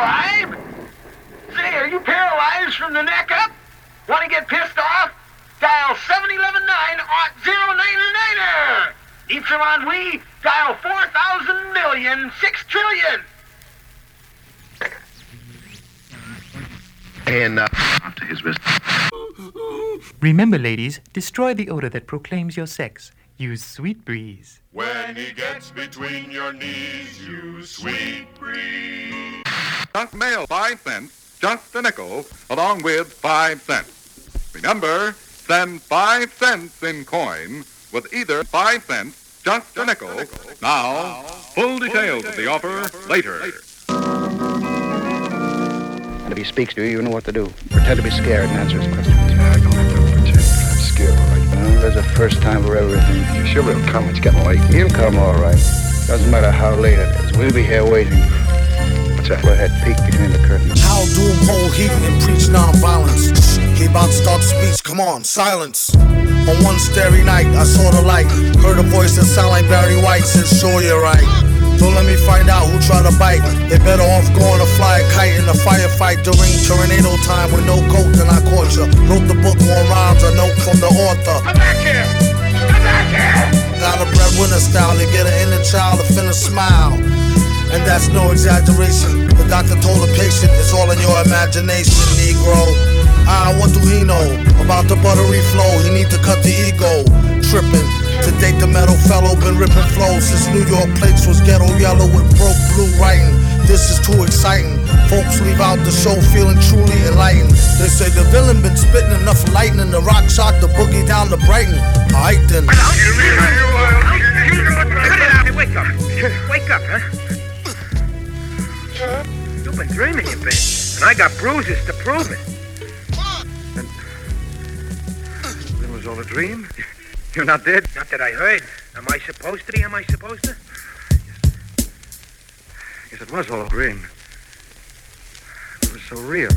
vibe? Say, are you paralyzed from the neck up? Want to get pissed off? Dial 7119 ought 099er. Ypsilon we dial 4,000 million 6 trillion. And uh, to his business. Remember, ladies, destroy the odor that proclaims your sex. Use Sweet Breeze. When he gets between your knees, use sweet breeze. Just mail five cents, just a nickel, along with five cents. Remember, send five cents in coin with either five cents, just a nickel. Now, full details of the offer later. And if he speaks to you, you know what to do. Pretend to be scared and answer his questions. I don't have to pretend. I'm scared, all right? Well, there's a first time for everything. You sure will come. It's getting late. He'll come all right. Doesn't matter how late it is. We'll be here waiting. What's that? Go ahead, peek between the curtains. How doom hold heat and preach nonviolence. He about to start the speech, come on, silence. On one starry night, I saw the light. Heard a voice that sound like Barry White, said, sure you're right. Don't let me find out who tried to bite. They better off going to fly a kite in a firefight during tornado time with no coat than I caught you. Wrote the book on rhymes, a note from the author. Come back here! Come back here! Got a breadwinner style to get an inner child to finna smile. And that's no exaggeration. The doctor told the patient it's all in your imagination, Negro. Ah, what do he know about the buttery flow? He need to cut the ego. Tripping. To date, the metal fellow been ripping flows since New York plates was ghetto yellow with broke blue writing. This is too exciting. Folks leave out the show feeling truly enlightened. They say the villain been spitting enough lightning. The rock shot the boogie down to Brighton. Alright then. You've been dreaming, you been. And I got bruises to prove it. And It was all a dream? You're not dead? Not that I heard. Am I supposed to be? Am I supposed to? Yes, it was all a dream. It was so real.